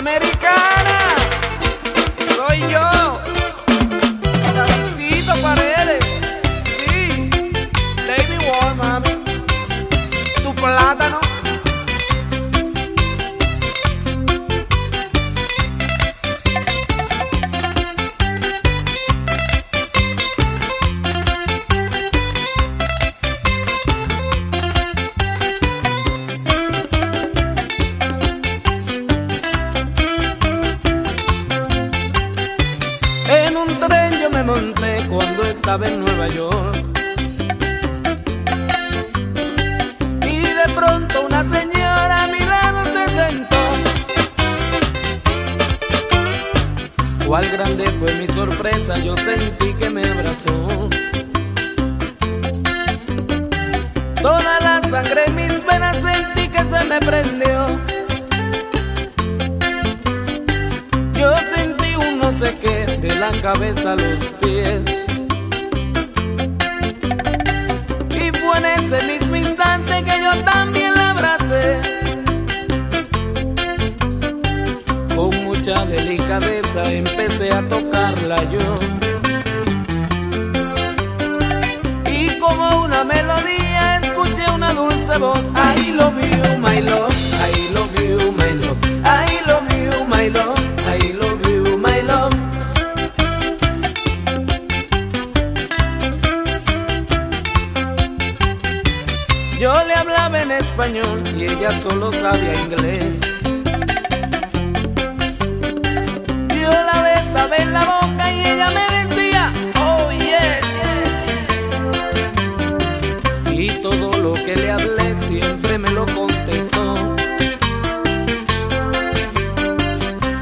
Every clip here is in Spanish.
Americana, soy yo. En un tren yo me monté cuando estaba en Nueva York. Y de pronto una señora a mi lado se sentó. Cuál grande fue mi sorpresa, yo sentí que me abrazó. Toda la sangre en mis venas sentí que se me prendió. La cabeza a los pies. Y fue en ese mismo instante que yo también la abracé. Con mucha delicadeza empecé a tocarla yo. Y como una melodía escuché una dulce voz. I love you, my love. Yo le hablaba en español y ella solo sabía inglés. Yo la besaba en la boca y ella me decía, oh yes. Y todo lo que le hablé siempre me lo contestó.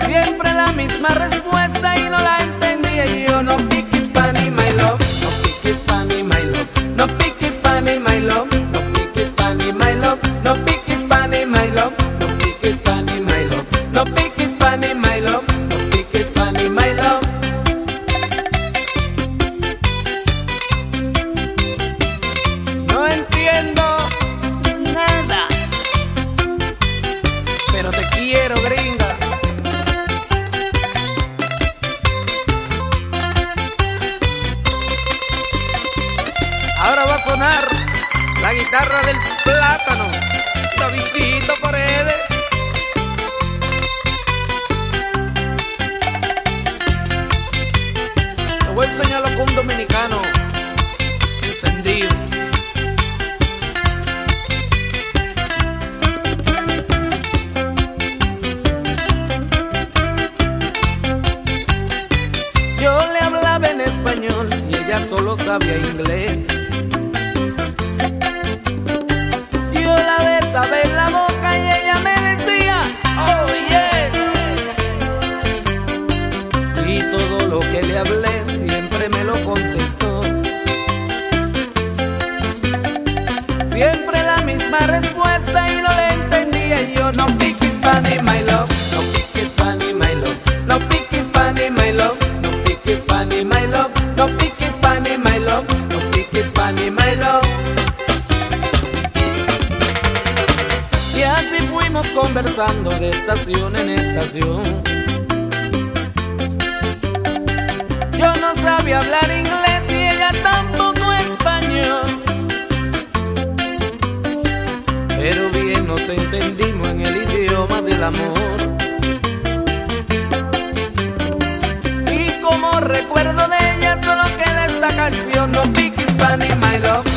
Siempre la misma respuesta y no la no pick Spanish, my love, no pick Spanish, my love, no pick Spanish, my love. No entiendo nada, pero te quiero, gringa. Ahora va a sonar la guitarra del plátano. Davidcito Paredes. Un dominicano encendido. Yo le hablaba en español y ella solo sabía inglés. Yo la besaba en la Siempre la misma respuesta y no le entendía yo. No pick Spanish, my love, no pick Spanish, my love, no pick Spanish, my love, no pick Spanish, my love, no pick Spanish, my love, no pick Spanish, my love. Y así fuimos conversando de estación en estación. Yo no sabía hablar inglés entendimos en el idioma del amor. Y como recuerdo de ella, solo queda esta canción, no piques pan y my love.